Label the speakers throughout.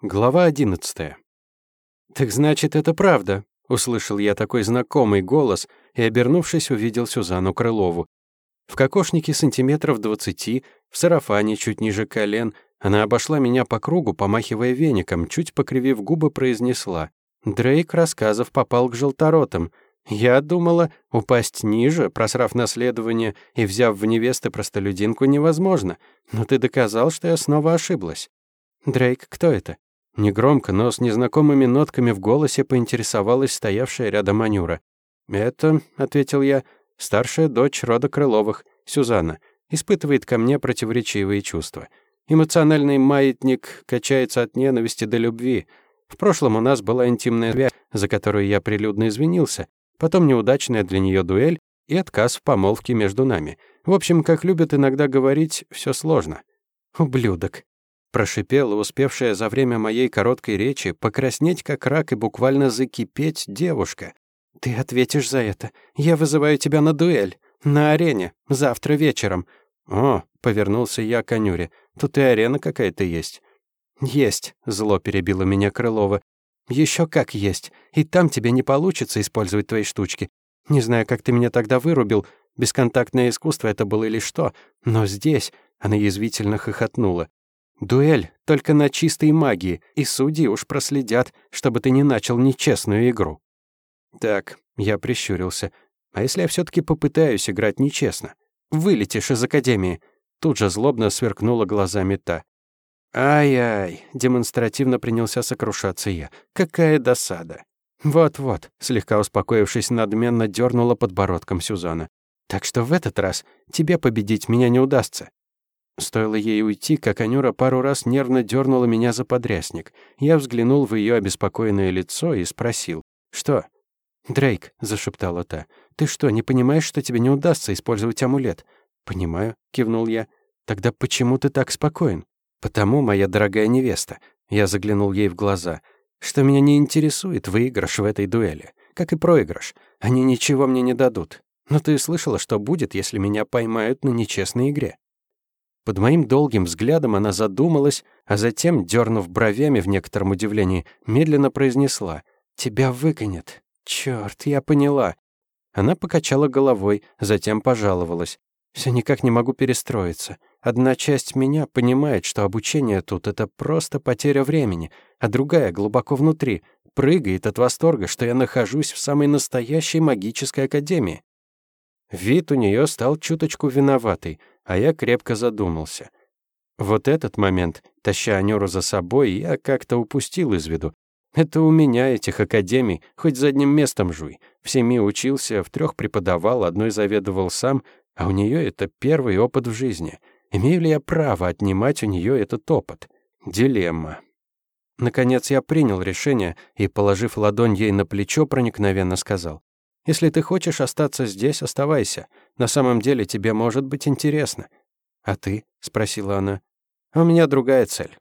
Speaker 1: Глава одиннадцатая. «Так значит, это правда», — услышал я такой знакомый голос и, обернувшись, увидел Сюзанну Крылову. В кокошнике сантиметров двадцати, в сарафане чуть ниже колен, она обошла меня по кругу, помахивая веником, чуть покривив губы, произнесла. Дрейк рассказов попал к желторотам. Я думала, упасть ниже, просрав наследование и взяв в невесты простолюдинку, невозможно. Но ты доказал, что я снова ошиблась. Дрейк, кто это? Негромко, но с незнакомыми нотками в голосе поинтересовалась стоявшая рядом Анюра. «Это», — ответил я, — «старшая дочь рода Крыловых, Сюзанна, испытывает ко мне противоречивые чувства. Эмоциональный маятник качается от ненависти до любви. В прошлом у нас была интимная связь, за которую я прилюдно извинился, потом неудачная для нее дуэль и отказ в помолвке между нами. В общем, как любят иногда говорить, все сложно. Ублюдок. Прошипела, успевшая за время моей короткой речи покраснеть как рак и буквально закипеть девушка. «Ты ответишь за это. Я вызываю тебя на дуэль. На арене. Завтра вечером». «О», — повернулся я к Анюре, — «тут и арена какая-то есть». «Есть», — зло перебило меня Крылова. «Еще как есть. И там тебе не получится использовать твои штучки. Не знаю, как ты меня тогда вырубил. Бесконтактное искусство это было или что. Но здесь...» — она язвительно хохотнула. Дуэль только на чистой магии, и судьи уж проследят, чтобы ты не начал нечестную игру. Так, я прищурился. А если я все таки попытаюсь играть нечестно? Вылетишь из академии. Тут же злобно сверкнула глазами та. Ай-ай, демонстративно принялся сокрушаться я. Какая досада. Вот-вот, слегка успокоившись, надменно дернула подбородком Сюзанна. Так что в этот раз тебе победить меня не удастся. Стоило ей уйти, как Анюра пару раз нервно дернула меня за подрясник. Я взглянул в ее обеспокоенное лицо и спросил. «Что?» «Дрейк», — зашептала та, — «ты что, не понимаешь, что тебе не удастся использовать амулет?» «Понимаю», — кивнул я. «Тогда почему ты так спокоен?» «Потому, моя дорогая невеста», — я заглянул ей в глаза, «что меня не интересует выигрыш в этой дуэли, как и проигрыш. Они ничего мне не дадут. Но ты слышала, что будет, если меня поймают на нечестной игре?» Под моим долгим взглядом она задумалась, а затем, дернув бровями в некотором удивлении, медленно произнесла «Тебя выгонят». «Чёрт, я поняла». Она покачала головой, затем пожаловалась. «Всё никак не могу перестроиться. Одна часть меня понимает, что обучение тут — это просто потеря времени, а другая, глубоко внутри, прыгает от восторга, что я нахожусь в самой настоящей магической академии. Вид у неё стал чуточку виноватый, а я крепко задумался. Вот этот момент, таща Анёру за собой, я как-то упустил из виду. Это у меня этих академий, хоть задним местом жуй. В семи учился, в трех преподавал, одной заведовал сам, а у нее это первый опыт в жизни. Имею ли я право отнимать у нее этот опыт? Дилемма. Наконец я принял решение и, положив ладонь ей на плечо, проникновенно сказал. «Если ты хочешь остаться здесь, оставайся. На самом деле тебе может быть интересно». «А ты?» — спросила она. «У меня другая цель».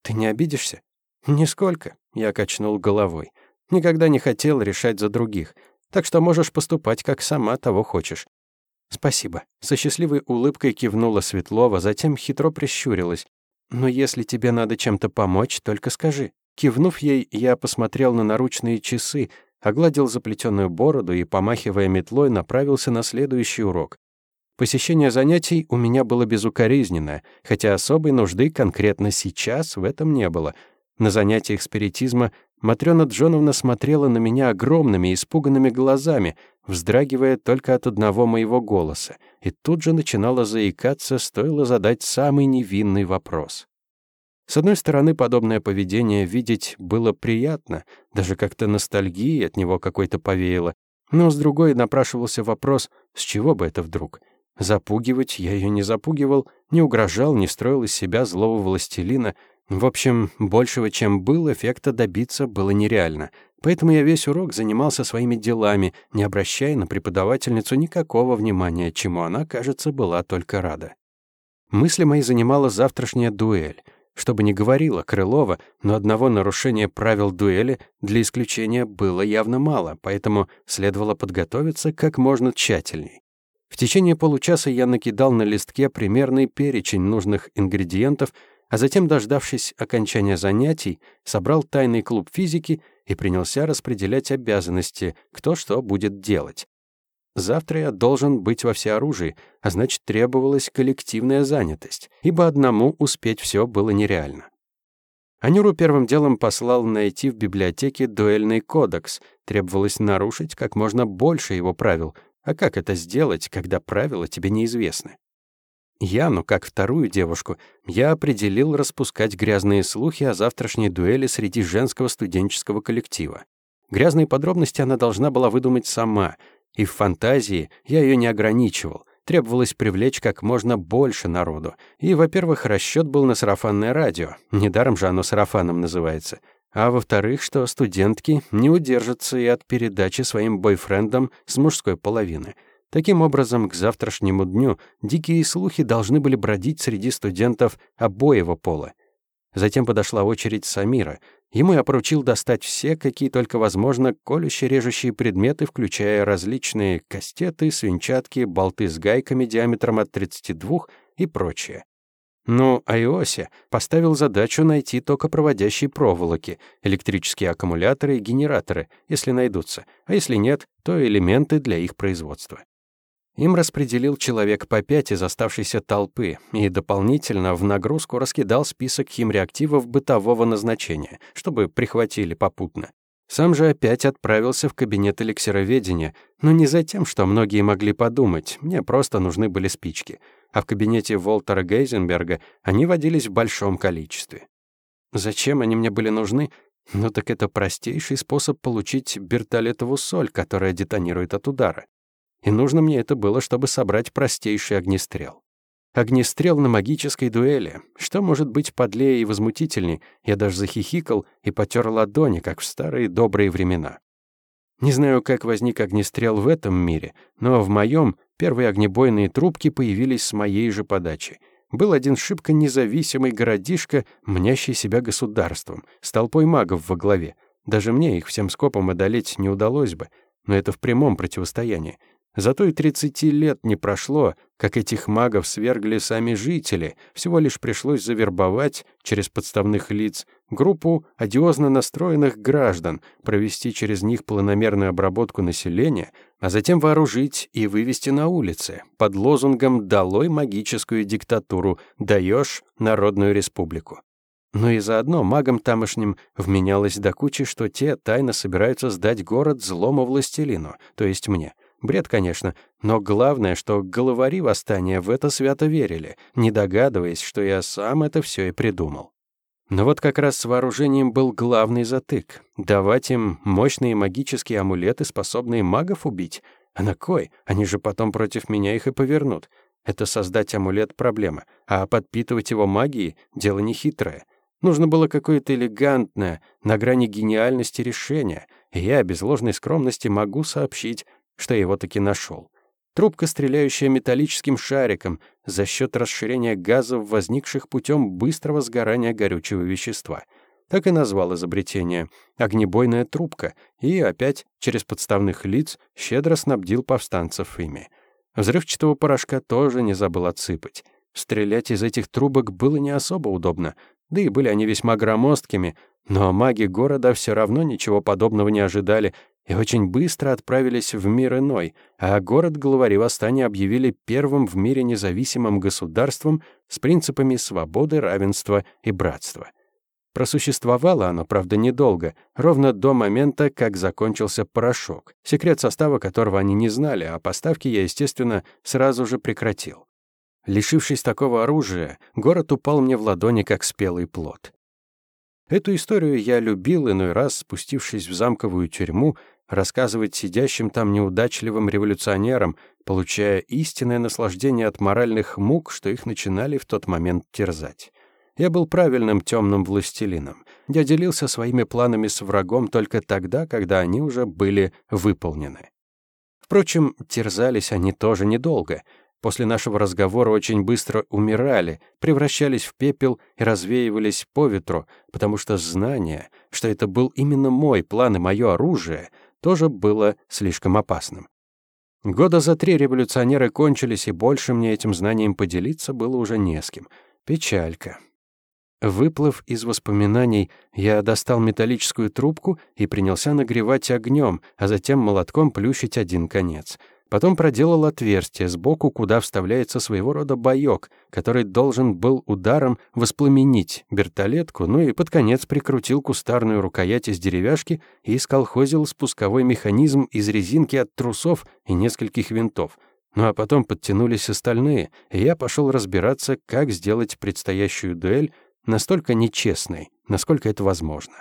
Speaker 1: «Ты не обидишься?» «Нисколько», — я качнул головой. «Никогда не хотел решать за других, так что можешь поступать, как сама того хочешь». «Спасибо», — со счастливой улыбкой кивнула Светлова, затем хитро прищурилась. «Но если тебе надо чем-то помочь, только скажи». Кивнув ей, я посмотрел на наручные часы, огладил заплетенную бороду и, помахивая метлой, направился на следующий урок. Посещение занятий у меня было безукоризненное, хотя особой нужды конкретно сейчас в этом не было. На занятиях спиритизма Матрёна Джоновна смотрела на меня огромными испуганными глазами, вздрагивая только от одного моего голоса, и тут же начинала заикаться, стоило задать самый невинный вопрос. С одной стороны, подобное поведение видеть было приятно, даже как-то ностальгии от него какой-то повеяло, но с другой напрашивался вопрос, с чего бы это вдруг? Запугивать я ее не запугивал, не угрожал, не строил из себя злого властелина. В общем, большего, чем был, эффекта добиться было нереально. Поэтому я весь урок занимался своими делами, не обращая на преподавательницу никакого внимания, чему она, кажется, была только рада. Мысли мои занимала завтрашняя дуэль — что бы ни говорила Крылова, но одного нарушения правил дуэли для исключения было явно мало, поэтому следовало подготовиться как можно тщательней. В течение получаса я накидал на листке примерный перечень нужных ингредиентов, а затем, дождавшись окончания занятий, собрал тайный клуб физики и принялся распределять обязанности, кто что будет делать. Завтра я должен быть во всеоружии, а значит, требовалась коллективная занятость, ибо одному успеть все было нереально. Анюру первым делом послал найти в библиотеке дуэльный кодекс. Требовалось нарушить как можно больше его правил. А как это сделать, когда правила тебе неизвестны? Яну, как вторую девушку, я определил распускать грязные слухи о завтрашней дуэли среди женского студенческого коллектива. Грязные подробности она должна была выдумать сама, и в фантазии я ее не ограничивал. Требовалось привлечь как можно больше народу. И, во-первых, расчет был на сарафанное радио. Недаром же оно сарафаном называется. А во-вторых, что студентки не удержатся и от передачи своим бойфрендам с мужской половины — Таким образом, к завтрашнему дню дикие слухи должны были бродить среди студентов обоего пола. Затем подошла очередь Самира. Ему я поручил достать все, какие только возможно, колюще-режущие предметы, включая различные кастеты, свинчатки, болты с гайками диаметром от 32 и прочее. Ну, а поставил задачу найти токопроводящие проволоки, электрические аккумуляторы и генераторы, если найдутся, а если нет, то элементы для их производства. Им распределил человек по пять из оставшейся толпы и дополнительно в нагрузку раскидал список химреактивов бытового назначения, чтобы прихватили попутно. Сам же опять отправился в кабинет эликсироведения, но не за тем, что многие могли подумать, мне просто нужны были спички, а в кабинете Волтера Гейзенберга они водились в большом количестве. Зачем они мне были нужны? Ну так это простейший способ получить бертолетову соль, которая детонирует от удара. И нужно мне это было, чтобы собрать простейший огнестрел. Огнестрел на магической дуэли. Что может быть подлее и возмутительней? Я даже захихикал и потер ладони, как в старые добрые времена. Не знаю, как возник огнестрел в этом мире, но в моем первые огнебойные трубки появились с моей же подачи. Был один шибко независимый городишко, мнящий себя государством, с толпой магов во главе. Даже мне их всем скопом одолеть не удалось бы, но это в прямом противостоянии. Зато и 30 лет не прошло, как этих магов свергли сами жители, всего лишь пришлось завербовать через подставных лиц группу одиозно настроенных граждан, провести через них планомерную обработку населения, а затем вооружить и вывести на улицы. Под лозунгом «Долой магическую диктатуру, даешь Народную республику». Но и заодно магам тамошним вменялось до кучи, что те тайно собираются сдать город злому властелину, то есть мне — Бред, конечно, но главное, что головари восстания в это свято верили, не догадываясь, что я сам это все и придумал. Но вот как раз с вооружением был главный затык. Давать им мощные магические амулеты, способные магов убить? А на кой? Они же потом против меня их и повернут. Это создать амулет — проблема, а подпитывать его магией — дело нехитрое. Нужно было какое-то элегантное, на грани гениальности решение, и я без ложной скромности могу сообщить, что его таки нашел. Трубка, стреляющая металлическим шариком за счет расширения газов, возникших путем быстрого сгорания горючего вещества. Так и назвал изобретение «огнебойная трубка» и опять через подставных лиц щедро снабдил повстанцев ими. Взрывчатого порошка тоже не забыл отсыпать. Стрелять из этих трубок было не особо удобно, да и были они весьма громоздкими, но маги города все равно ничего подобного не ожидали и очень быстро отправились в мир иной, а город главари восстания объявили первым в мире независимым государством с принципами свободы, равенства и братства. Просуществовало оно, правда, недолго, ровно до момента, как закончился порошок, секрет состава которого они не знали, а поставки я, естественно, сразу же прекратил. Лишившись такого оружия, город упал мне в ладони, как спелый плод. Эту историю я любил иной раз, спустившись в замковую тюрьму, рассказывать сидящим там неудачливым революционерам, получая истинное наслаждение от моральных мук, что их начинали в тот момент терзать. Я был правильным темным властелином. Я делился своими планами с врагом только тогда, когда они уже были выполнены. Впрочем, терзались они тоже недолго. После нашего разговора очень быстро умирали, превращались в пепел и развеивались по ветру, потому что знание, что это был именно мой план и мое оружие — тоже было слишком опасным. Года за три революционеры кончились, и больше мне этим знанием поделиться было уже не с кем. Печалька. Выплыв из воспоминаний, я достал металлическую трубку и принялся нагревать огнем, а затем молотком плющить один конец. Потом проделал отверстие сбоку, куда вставляется своего рода боёк, который должен был ударом воспламенить бертолетку, ну и под конец прикрутил кустарную рукоять из деревяшки и сколхозил спусковой механизм из резинки от трусов и нескольких винтов. Ну а потом подтянулись остальные, и я пошел разбираться, как сделать предстоящую дуэль настолько нечестной, насколько это возможно.